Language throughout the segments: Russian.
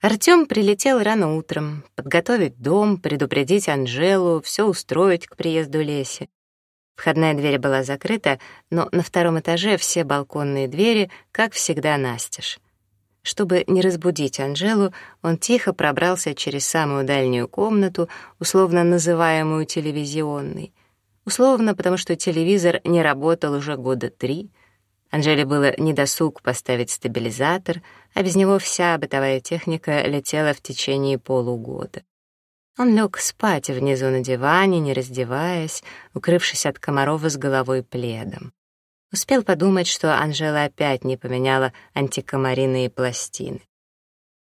Артём прилетел рано утром, подготовить дом, предупредить Анжелу, всё устроить к приезду Леси. Входная дверь была закрыта, но на втором этаже все балконные двери, как всегда, настежь. Чтобы не разбудить Анжелу, он тихо пробрался через самую дальнюю комнату, условно называемую телевизионной. Условно, потому что телевизор не работал уже года три — Анжеле было недосуг поставить стабилизатор, а без него вся бытовая техника летела в течение полугода. Он лег спать внизу на диване, не раздеваясь, укрывшись от комарова с головой пледом. Успел подумать, что Анжела опять не поменяла антикомариные пластины.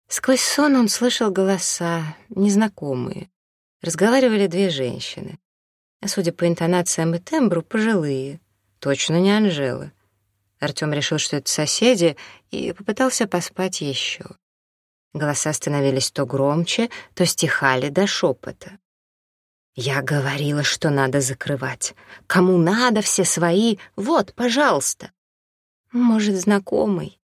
Сквозь сон он слышал голоса, незнакомые. Разговаривали две женщины. А судя по интонациям и тембру, пожилые. Точно не Анжела. Артём решил, что это соседи, и попытался поспать ещё. Голоса становились то громче, то стихали до шепота. Я говорила, что надо закрывать. Кому надо, все свои. Вот, пожалуйста. Может, знакомый?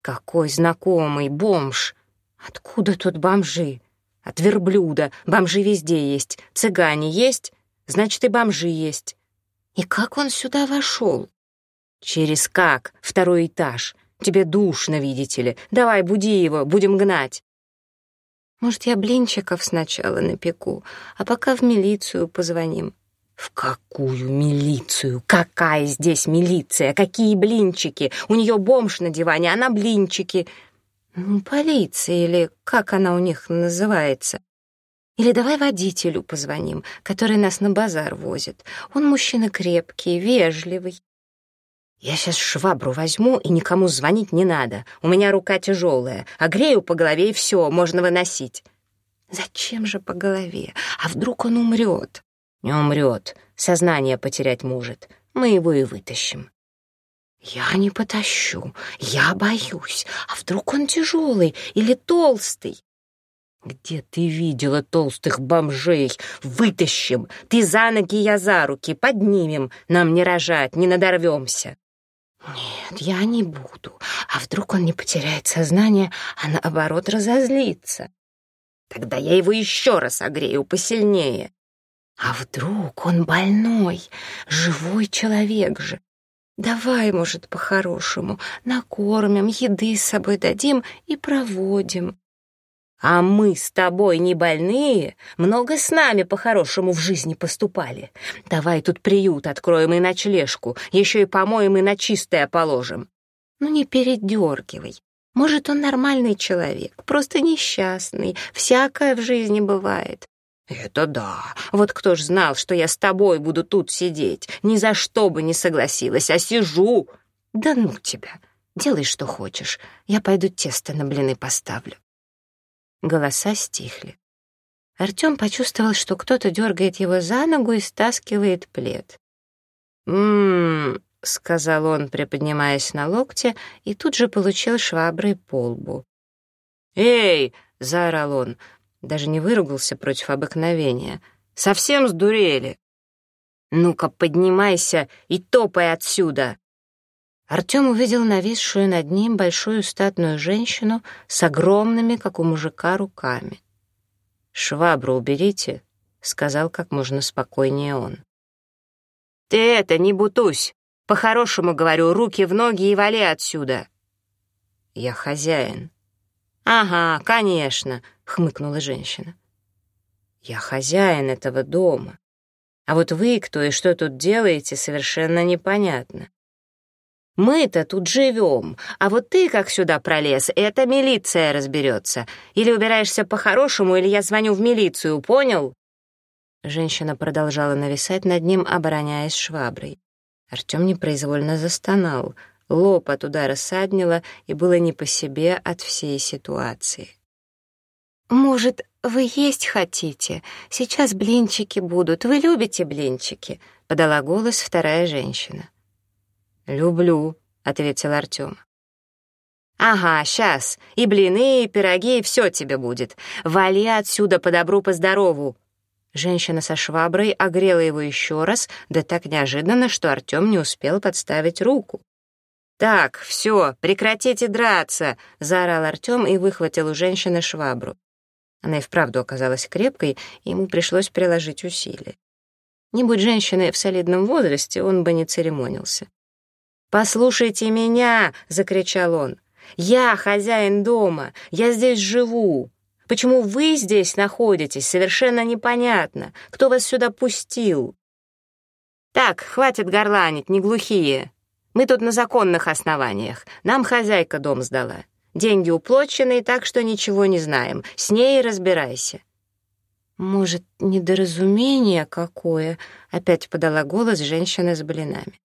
Какой знакомый? Бомж. Откуда тут бомжи? От верблюда. Бомжи везде есть. Цыгане есть, значит, и бомжи есть. И как он сюда вошёл? «Через как? Второй этаж. Тебе душно, видите ли. Давай, буди его, будем гнать». «Может, я блинчиков сначала напеку, а пока в милицию позвоним». «В какую милицию? Какая здесь милиция? Какие блинчики? У нее бомж на диване, она блинчики». «Ну, полиция или как она у них называется?» Или давай водителю позвоним, который нас на базар возит. Он мужчина крепкий, вежливый. «Я сейчас швабру возьму, и никому звонить не надо. У меня рука тяжелая, а грею по голове, и все, можно выносить». «Зачем же по голове? А вдруг он умрет?» «Не умрет. Сознание потерять может. Мы его и вытащим». «Я не потащу. Я боюсь. А вдруг он тяжелый или толстый?» «Где ты видела толстых бомжей? Вытащим! Ты за ноги, я за руки. Поднимем. Нам не рожать, не надорвемся». Нет, я не буду. А вдруг он не потеряет сознание, а наоборот разозлится? Тогда я его еще раз огрею посильнее. А вдруг он больной, живой человек же? Давай, может, по-хорошему, накормим, еды с собой дадим и проводим. А мы с тобой не больные, много с нами по-хорошему в жизни поступали. Давай тут приют откроем и ночлежку, еще и помоем и на чистое положим. Ну не передергивай. Может, он нормальный человек, просто несчастный. Всякое в жизни бывает. «Это да. Вот кто ж знал, что я с тобой буду тут сидеть. Ни за что бы не согласилась, а сижу!» «Да ну тебя! Делай, что хочешь. Я пойду тесто на блины поставлю». Голоса стихли. Артем почувствовал, что кто-то дергает его за ногу и стаскивает плед. «М-м-м», сказал он, приподнимаясь на локте, и тут же получил шваброй по лбу. «Эй!» — заорал он, даже не выругался против обыкновения. «Совсем сдурели!» «Ну-ка, поднимайся и топай отсюда!» Артем увидел нависшую над ним большую статную женщину с огромными, как у мужика, руками. «Швабру уберите», — сказал как можно спокойнее он. «Ты это, не бутусь! По-хорошему говорю, руки в ноги и вали отсюда!» «Я хозяин». «Ага, конечно», — хмыкнула женщина. «Я хозяин этого дома. А вот вы кто и что тут делаете, совершенно непонятно. Мы-то тут живем, а вот ты как сюда пролез, это милиция разберется. Или убираешься по-хорошему, или я звоню в милицию, понял?» Женщина продолжала нависать над ним, обороняясь шваброй. Артем непроизвольно застонал, лоб от удара саднило, и было не по себе от всей ситуации. «Может, вы есть хотите? Сейчас блинчики будут. Вы любите блинчики?» — подала голос вторая женщина. «Люблю», — ответил Артём. «Ага, сейчас. И блины, и пироги, и всё тебе будет. Вали отсюда по добру, по здорову». Женщина со шваброй огрела его ещё раз, да так неожиданно, что Артём не успел подставить руку. «Так, всё, прекратите драться!» — заорал Артём и выхватил у женщины швабру. Она и вправду оказалась крепкой, и ему пришлось приложить усилия. Не будь женщины в солидном возрасте, он бы не церемонился. «Послушайте меня!» — закричал он. «Я хозяин дома, я здесь живу. Почему вы здесь находитесь, совершенно непонятно. Кто вас сюда пустил?» «Так, хватит горланить, не глухие. Мы тут на законных основаниях. Нам хозяйка дом сдала. Деньги уплоченные, так что ничего не знаем. С ней разбирайся». «Может, недоразумение какое?» — опять подала голос женщина с блинами.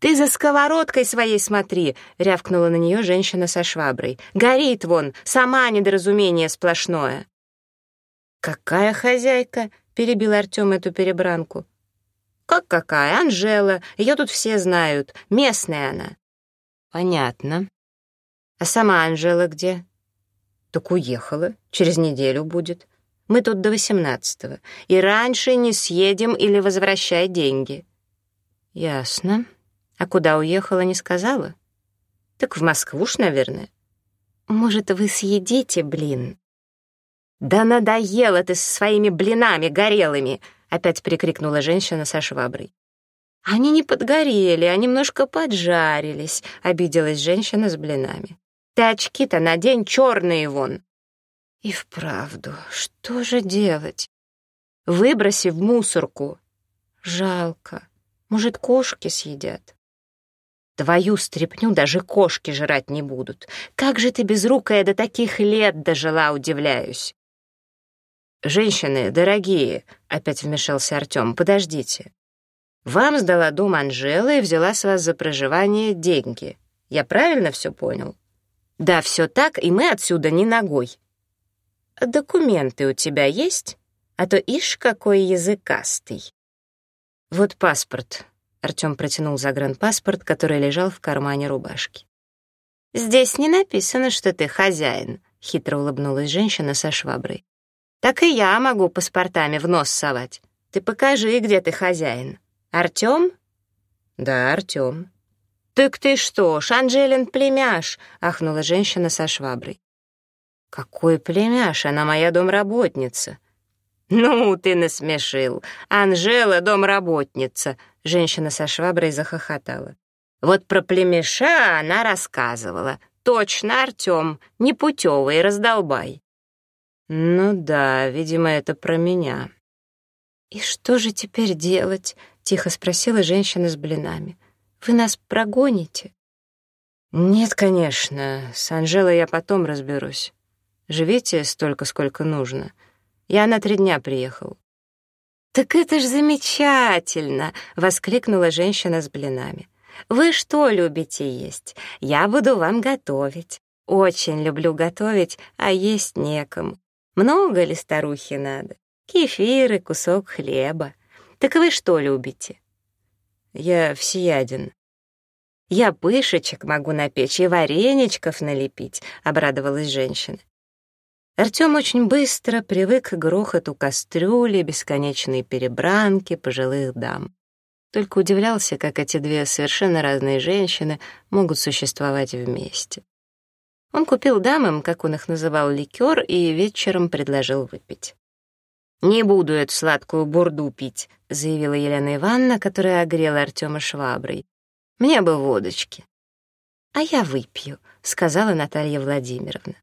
«Ты за сковородкой своей смотри!» — рявкнула на нее женщина со шваброй. «Горит вон! Сама недоразумение сплошное!» «Какая хозяйка?» — перебил Артем эту перебранку. «Как какая? Анжела. Ее тут все знают. Местная она». «Понятно. А сама Анжела где?» «Так уехала. Через неделю будет. Мы тут до восемнадцатого. И раньше не съедем или возвращай деньги». «Ясно». А куда уехала, не сказала? Так в Москву ж, наверное. Может, вы съедите блин? Да надоело ты со своими блинами горелыми, опять прикрикнула женщина со шваброй. Они не подгорели, а немножко поджарились, обиделась женщина с блинами. Ты очки-то надень чёрные вон. И вправду, что же делать? Выброси в мусорку. Жалко. Может, кошки съедят? Твою стряпню даже кошки жрать не будут. Как же ты безрукая до таких лет дожила, удивляюсь. Женщины, дорогие, опять вмешался Артем, подождите. Вам сдала дом Анжела и взяла с вас за проживание деньги. Я правильно все понял? Да, все так, и мы отсюда не ногой. А документы у тебя есть? А то ишь какой языкастый. Вот паспорт, Артём протянул загранпаспорт, который лежал в кармане рубашки. «Здесь не написано, что ты хозяин», — хитро улыбнулась женщина со шваброй. «Так и я могу паспортами в нос совать. Ты покажи, где ты хозяин. Артём?» «Да, Артём». «Так ты что, Шанжелин племяш?» — ахнула женщина со шваброй. «Какой племяш? Она моя домработница». «Ну, ты насмешил. Анжела — домработница», Женщина со шваброй захохотала. «Вот про племеша она рассказывала. Точно, Артём, непутёвый раздолбай». «Ну да, видимо, это про меня». «И что же теперь делать?» — тихо спросила женщина с блинами. «Вы нас прогоните?» «Нет, конечно. С Анжелой я потом разберусь. Живите столько, сколько нужно. Я на три дня приехал. «Так это ж замечательно!» — воскликнула женщина с блинами. «Вы что любите есть? Я буду вам готовить. Очень люблю готовить, а есть некому. Много ли старухи надо? Кефир и кусок хлеба. Так вы что любите?» «Я всеяден». «Я пышечек могу напечь и вареничков налепить», — обрадовалась женщина. Артём очень быстро привык к грохоту кастрюли, бесконечной перебранки пожилых дам. Только удивлялся, как эти две совершенно разные женщины могут существовать вместе. Он купил дамам, как он их называл, ликер и вечером предложил выпить. «Не буду эту сладкую бурду пить», — заявила Елена Ивановна, которая огрела Артёма шваброй. «Мне бы водочки». «А я выпью», — сказала Наталья Владимировна.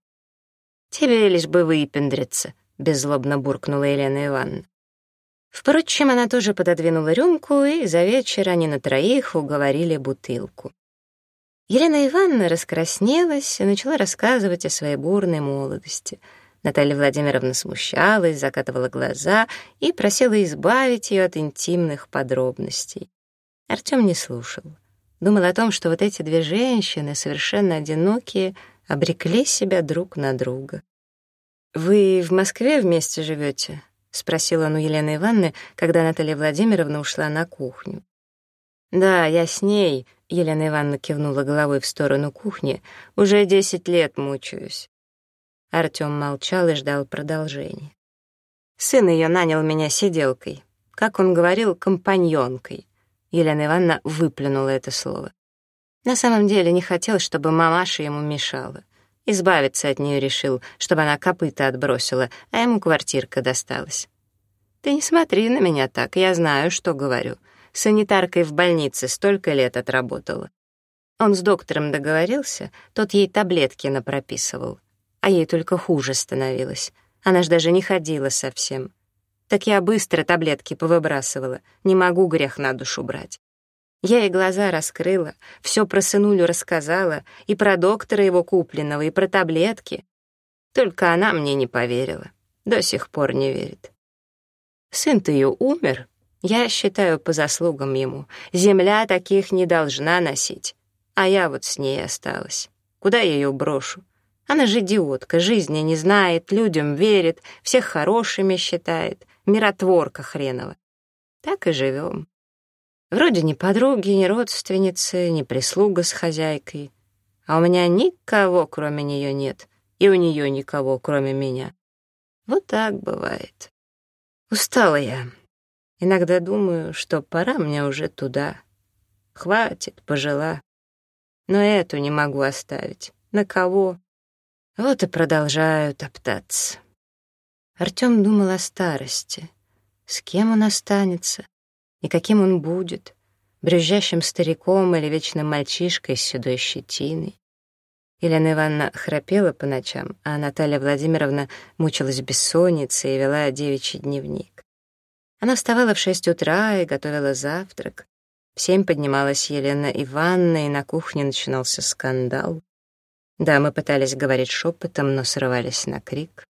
«Тебе лишь бы выпендриться», — беззлобно буркнула Елена Ивановна. Впрочем, она тоже пододвинула рюмку, и за вечер они на троих уговорили бутылку. Елена Ивановна раскраснелась и начала рассказывать о своей бурной молодости. Наталья Владимировна смущалась, закатывала глаза и просила избавить ее от интимных подробностей. Артем не слушал. Думал о том, что вот эти две женщины, совершенно одинокие, — обрекли себя друг на друга. «Вы в Москве вместе живете? спросила он у Елены Ивановны, когда Наталья Владимировна ушла на кухню. «Да, я с ней», — Елена Ивановна кивнула головой в сторону кухни, «уже десять лет мучаюсь». Артём молчал и ждал продолжения. «Сын её нанял меня сиделкой, как он говорил, компаньонкой». Елена Ивановна выплюнула это слово. На самом деле не хотел, чтобы мамаша ему мешала. Избавиться от нее решил, чтобы она копыта отбросила, а ему квартирка досталась. «Ты не смотри на меня так, я знаю, что говорю. Санитаркой в больнице столько лет отработала. Он с доктором договорился, тот ей таблетки напрописывал. А ей только хуже становилось. Она ж даже не ходила совсем. Так я быстро таблетки повыбрасывала, не могу грех на душу брать. Я и глаза раскрыла, все про сынулю рассказала, и про доктора его купленного, и про таблетки. Только она мне не поверила, до сих пор не верит. Сын-то ее умер, я считаю по заслугам ему. Земля таких не должна носить. А я вот с ней осталась. Куда я ее брошу? Она же идиотка, жизни не знает, людям верит, всех хорошими считает, миротворка хренова. Так и живем. Вроде ни подруги, ни родственницы, ни прислуга с хозяйкой. А у меня никого, кроме нее, нет. И у нее никого, кроме меня. Вот так бывает. Устала я. Иногда думаю, что пора мне уже туда. Хватит, пожила. Но эту не могу оставить. На кого? Вот и продолжаю топтаться. Артем думал о старости. С кем он останется? и каким он будет, брюзжащим стариком или вечным мальчишкой с седой щетиной. Елена Ивановна храпела по ночам, а Наталья Владимировна мучилась бессонницей и вела девичий дневник. Она вставала в шесть утра и готовила завтрак. В семь поднималась Елена Ивановна, и на кухне начинался скандал. Да, мы пытались говорить шепотом, но срывались на крик.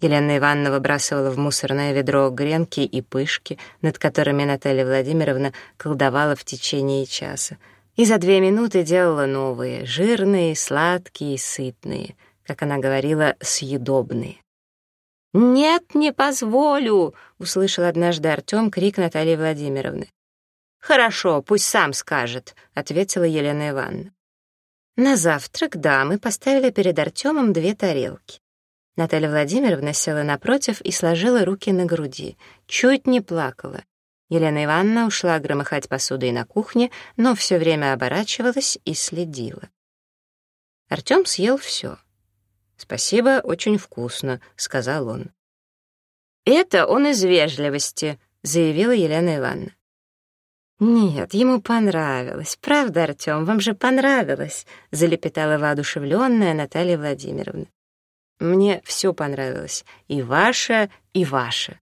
Елена Ивановна выбрасывала в мусорное ведро гренки и пышки, над которыми Наталья Владимировна колдовала в течение часа. И за две минуты делала новые, жирные, сладкие, сытные, как она говорила, съедобные. «Нет, не позволю!» — услышал однажды Артем крик Натальи Владимировны. «Хорошо, пусть сам скажет», — ответила Елена Ивановна. На завтрак дамы поставили перед Артемом две тарелки. Наталья Владимировна села напротив и сложила руки на груди. Чуть не плакала. Елена Ивановна ушла громыхать посудой на кухне, но все время оборачивалась и следила. Артем съел все. «Спасибо, очень вкусно», — сказал он. «Это он из вежливости», — заявила Елена Ивановна. «Нет, ему понравилось. Правда, Артем, вам же понравилось», — залепетала воодушевленная Наталья Владимировна. Мне все понравилось, и ваше, и ваше.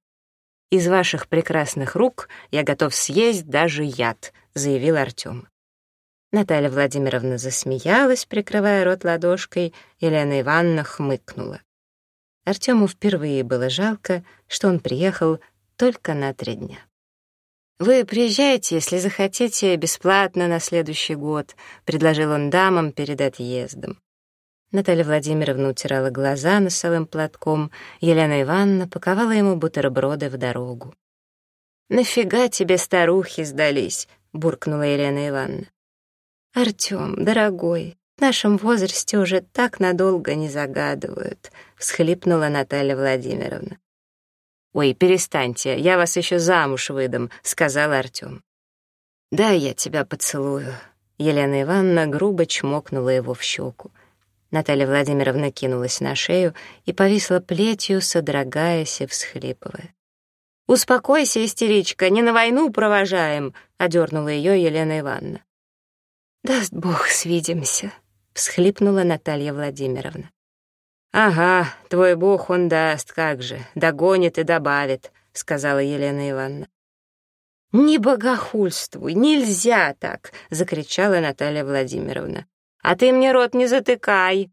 Из ваших прекрасных рук я готов съесть даже яд, заявил Артем. Наталья Владимировна засмеялась, прикрывая рот ладошкой, Елена Ивановна хмыкнула. Артему впервые было жалко, что он приехал только на три дня. «Вы приезжайте, если захотите, бесплатно на следующий год», — предложил он дамам перед отъездом. Наталья Владимировна утирала глаза носовым платком, Елена Ивановна паковала ему бутерброды в дорогу. «Нафига тебе старухи сдались?» — буркнула Елена Ивановна. «Артём, дорогой, в нашем возрасте уже так надолго не загадывают», — всхлипнула Наталья Владимировна. «Ой, перестаньте, я вас ещё замуж выдам», — сказал Артём. «Да, я тебя поцелую», — Елена Ивановна грубо чмокнула его в щеку. Наталья Владимировна кинулась на шею и повисла плетью, содрогаясь и всхлипывая. «Успокойся, истеричка, не на войну провожаем!» — одернула ее Елена Ивановна. «Даст Бог, свидимся!» — всхлипнула Наталья Владимировна. «Ага, твой Бог он даст, как же, догонит и добавит», — сказала Елена Ивановна. «Не богохульствуй, нельзя так!» — закричала Наталья Владимировна. «А ты мне рот не затыкай!»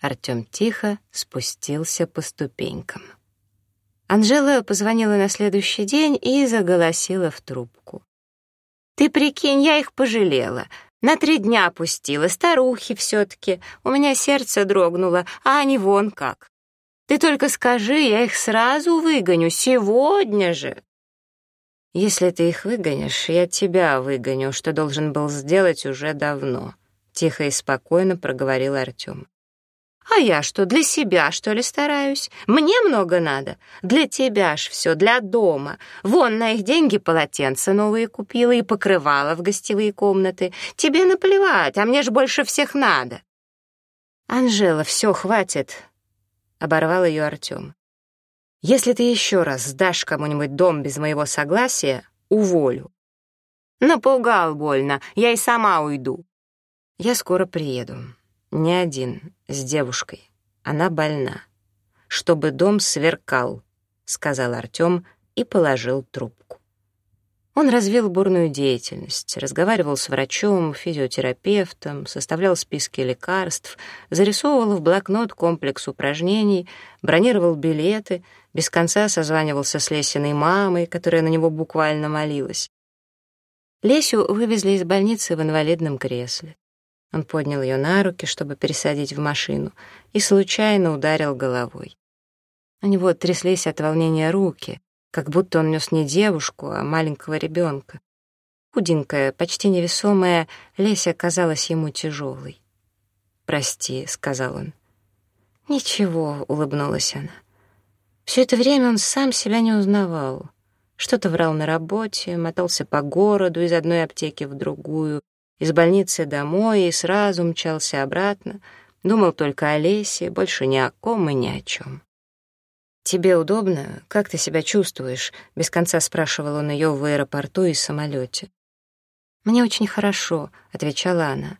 Артем тихо спустился по ступенькам. Анжела позвонила на следующий день и заголосила в трубку. «Ты прикинь, я их пожалела. На три дня опустила, старухи все-таки. У меня сердце дрогнуло, а они вон как. Ты только скажи, я их сразу выгоню, сегодня же!» «Если ты их выгонишь, я тебя выгоню, что должен был сделать уже давно», — тихо и спокойно проговорил Артем. «А я что, для себя, что ли, стараюсь? Мне много надо. Для тебя ж все, для дома. Вон на их деньги полотенца новые купила и покрывала в гостевые комнаты. Тебе наплевать, а мне ж больше всех надо». «Анжела, все, хватит», — оборвал ее Артем. «Если ты еще раз сдашь кому-нибудь дом без моего согласия, уволю». «Напугал больно, я и сама уйду». Я скоро приеду. Не один, с девушкой. Она больна. Чтобы дом сверкал, сказал Артём и положил трубку. Он развил бурную деятельность, разговаривал с врачом, физиотерапевтом, составлял списки лекарств, зарисовывал в блокнот комплекс упражнений, бронировал билеты, без конца созванивался с Лесиной мамой, которая на него буквально молилась. Лесю вывезли из больницы в инвалидном кресле. Он поднял ее на руки, чтобы пересадить в машину, и случайно ударил головой. У него тряслись от волнения руки, как будто он нес не девушку, а маленького ребенка. Худенькая, почти невесомая, Леся казалась ему тяжелой. «Прости», — сказал он. «Ничего», — улыбнулась она. Все это время он сам себя не узнавал. Что-то врал на работе, мотался по городу из одной аптеки в другую, из больницы домой и сразу мчался обратно, думал только о Лесе, больше ни о ком и ни о чем. «Тебе удобно? Как ты себя чувствуешь?» — без конца спрашивал он ее в аэропорту и самолете. «Мне очень хорошо», — отвечала она.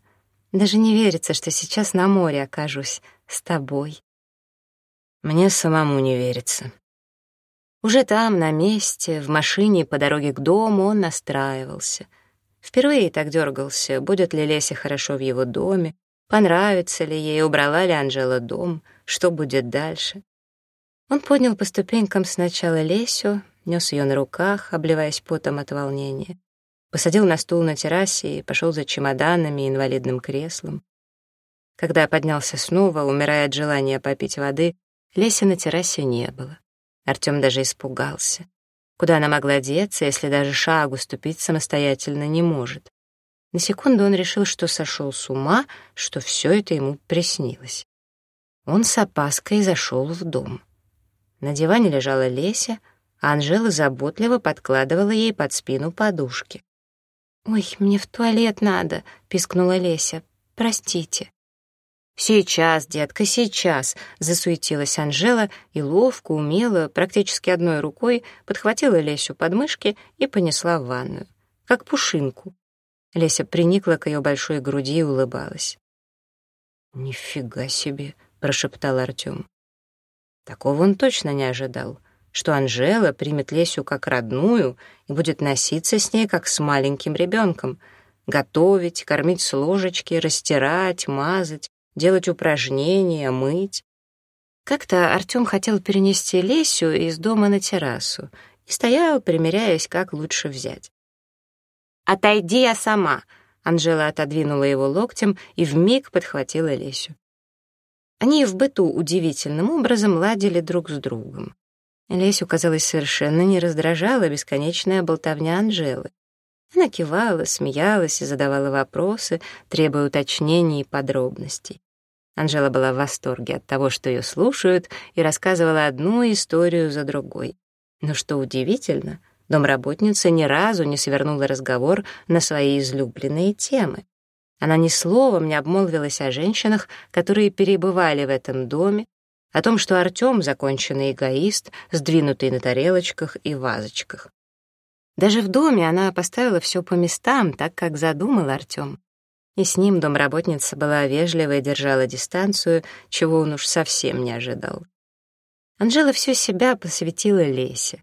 «Даже не верится, что сейчас на море окажусь. С тобой». «Мне самому не верится». Уже там, на месте, в машине по дороге к дому он настраивался — Впервые так дергался, будет ли Лесе хорошо в его доме, понравится ли ей, убрала ли Анжела дом, что будет дальше. Он поднял по ступенькам сначала Лесю, нес ее на руках, обливаясь потом от волнения, посадил на стул на террасе и пошел за чемоданами и инвалидным креслом. Когда поднялся снова, умирая от желания попить воды, Леси на террасе не было. Артем даже испугался куда она могла деться, если даже шагу ступить самостоятельно не может. На секунду он решил, что сошел с ума, что все это ему приснилось. Он с опаской зашел в дом. На диване лежала Леся, а Анжела заботливо подкладывала ей под спину подушки. «Ой, мне в туалет надо», — пискнула Леся. «Простите». «Сейчас, детка, сейчас!» — засуетилась Анжела и ловко, умело, практически одной рукой подхватила Лесю под мышки и понесла в ванную, как пушинку. Леся приникла к ее большой груди и улыбалась. «Нифига себе!» — прошептал Артем. Такого он точно не ожидал, что Анжела примет Лесю как родную и будет носиться с ней, как с маленьким ребенком — готовить, кормить с ложечки, растирать, мазать, делать упражнения, мыть. Как-то Артём хотел перенести Лесю из дома на террасу и стоял, примеряясь, как лучше взять. «Отойди я сама!» — Анжела отодвинула его локтем и вмиг подхватила Лесю. Они в быту удивительным образом ладили друг с другом. Лесю, казалось, совершенно не раздражала бесконечная болтовня Анжелы. Она кивала, смеялась и задавала вопросы, требуя уточнений и подробностей. Анжела была в восторге от того, что ее слушают, и рассказывала одну историю за другой. Но что удивительно, домработница ни разу не свернула разговор на свои излюбленные темы. Она ни словом не обмолвилась о женщинах, которые перебывали в этом доме, о том, что Артем — законченный эгоист, сдвинутый на тарелочках и вазочках. Даже в доме она поставила все по местам, так как задумал Артем, И с ним домработница была вежлива и держала дистанцию, чего он уж совсем не ожидал. Анжела всю себя посвятила Лесе.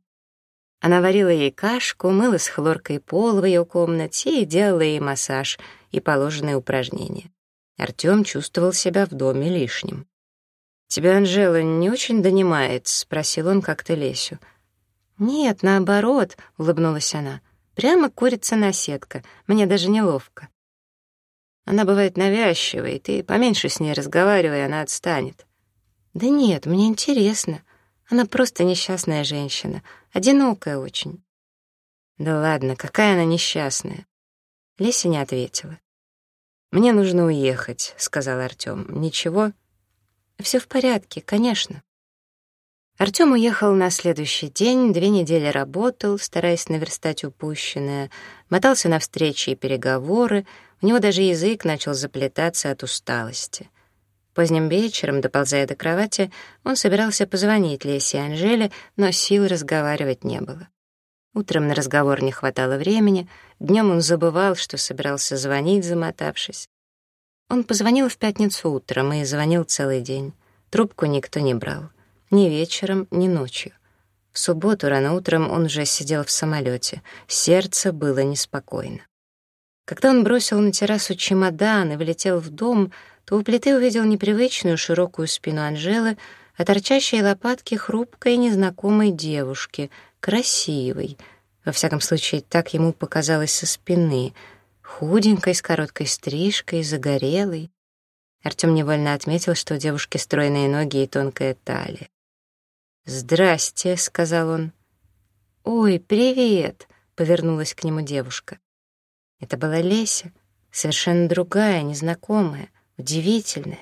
Она варила ей кашку, мыла с хлоркой пол в ее комнате и делала ей массаж и положенные упражнения. Артем чувствовал себя в доме лишним. «Тебя, Анжела, не очень донимает?» — спросил он как-то Лесю. — «Нет, наоборот», — улыбнулась она. «Прямо курица сетка. Мне даже неловко». Она бывает навязчивой, ты поменьше с ней разговаривай, она отстанет. Да нет, мне интересно. Она просто несчастная женщина, одинокая очень. Да ладно, какая она несчастная? Леся не ответила. Мне нужно уехать, сказал Артём. Ничего? Все в порядке, конечно. Артём уехал на следующий день, две недели работал, стараясь наверстать упущенное, мотался на встречи и переговоры, у него даже язык начал заплетаться от усталости. Поздним вечером, доползая до кровати, он собирался позвонить Лесе и Анжеле, но сил разговаривать не было. Утром на разговор не хватало времени, днём он забывал, что собирался звонить, замотавшись. Он позвонил в пятницу утром и звонил целый день. Трубку никто не брал. Ни вечером, ни ночью. В субботу рано утром он уже сидел в самолете. Сердце было неспокойно. Когда он бросил на террасу чемодан и влетел в дом, то у плиты увидел непривычную широкую спину Анжелы, а торчащие лопатки хрупкой незнакомой девушки, красивой. Во всяком случае, так ему показалось со спины. Худенькой, с короткой стрижкой, загорелой. Артём невольно отметил, что у девушки стройные ноги и тонкая талия. «Здрасте», — сказал он. «Ой, привет», — повернулась к нему девушка. Это была Леся, совершенно другая, незнакомая, удивительная.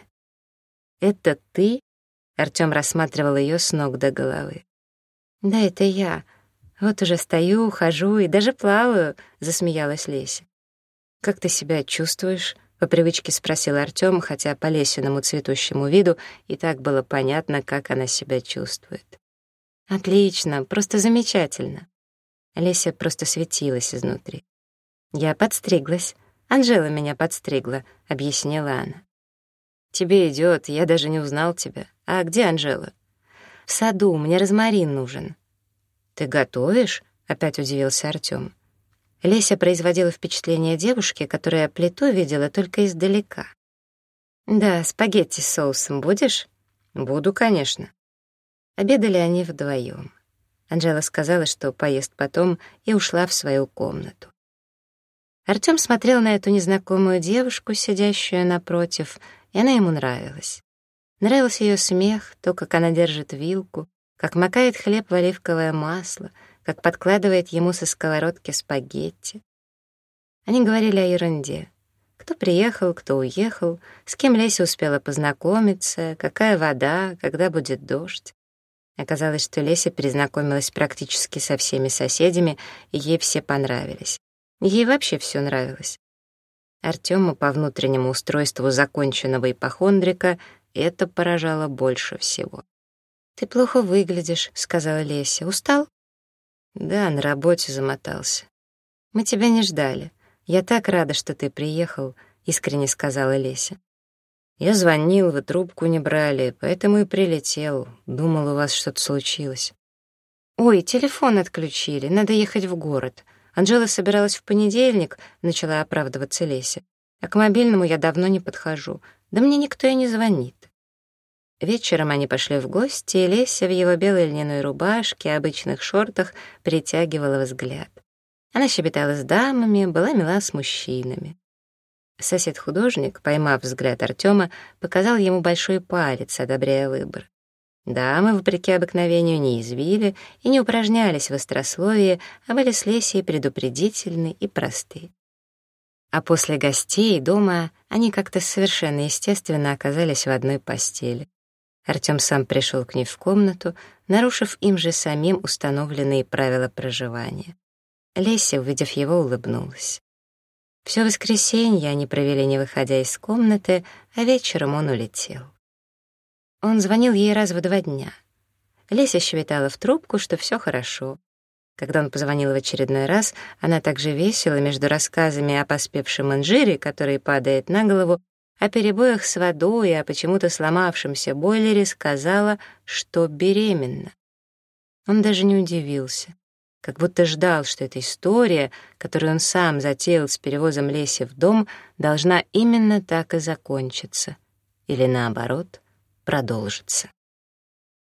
«Это ты?» — Артём рассматривал её с ног до головы. «Да, это я. Вот уже стою, хожу и даже плаваю», — засмеялась Леся. «Как ты себя чувствуешь?» По привычке спросил Артём, хотя по Лесиному цветущему виду и так было понятно, как она себя чувствует. «Отлично, просто замечательно». Леся просто светилась изнутри. «Я подстриглась. Анжела меня подстригла», — объяснила она. «Тебе идёт, я даже не узнал тебя. А где Анжела?» «В саду, мне розмарин нужен». «Ты готовишь?» — опять удивился Артём. Леся производила впечатление девушки, которая плиту видела только издалека. «Да, спагетти с соусом будешь?» «Буду, конечно». Обедали они вдвоем. Анжела сказала, что поест потом, и ушла в свою комнату. Артём смотрел на эту незнакомую девушку, сидящую напротив, и она ему нравилась. Нравился её смех, то, как она держит вилку, как макает хлеб в оливковое масло — как подкладывает ему со сковородки спагетти. Они говорили о ерунде. Кто приехал, кто уехал, с кем Леся успела познакомиться, какая вода, когда будет дождь. Оказалось, что Леся перезнакомилась практически со всеми соседями, и ей все понравились. Ей вообще все нравилось. Артему по внутреннему устройству законченного ипохондрика это поражало больше всего. «Ты плохо выглядишь», — сказала Леся. «Устал?» Да, на работе замотался. Мы тебя не ждали. Я так рада, что ты приехал, искренне сказала Леся. Я звонил, вы трубку не брали, поэтому и прилетел. Думал, у вас что-то случилось. Ой, телефон отключили, надо ехать в город. Анжела собиралась в понедельник, начала оправдываться Леся. А к мобильному я давно не подхожу. Да мне никто и не звонит. Вечером они пошли в гости, и Леся в его белой льняной рубашке, и обычных шортах притягивала взгляд. Она щебетала с дамами, была мила с мужчинами. Сосед-художник, поймав взгляд Артема, показал ему большой палец, одобряя выбор. Дамы, вопреки обыкновению, не извили и не упражнялись в острословии, а были с Лесей предупредительны и просты. А после гостей дома они как-то совершенно естественно оказались в одной постели. Артем сам пришел к ней в комнату, нарушив им же самим установленные правила проживания. Леся, увидев его, улыбнулась. Все воскресенье они провели, не выходя из комнаты, а вечером он улетел. Он звонил ей раз в два дня. Леся щебетала в трубку, что все хорошо. Когда он позвонил в очередной раз, она также весело между рассказами о поспевшем инжире, который падает на голову, о перебоях с водой и о почему-то сломавшемся бойлере сказала, что беременна. Он даже не удивился, как будто ждал, что эта история, которую он сам затеял с перевозом Леси в дом, должна именно так и закончиться. Или наоборот, продолжиться.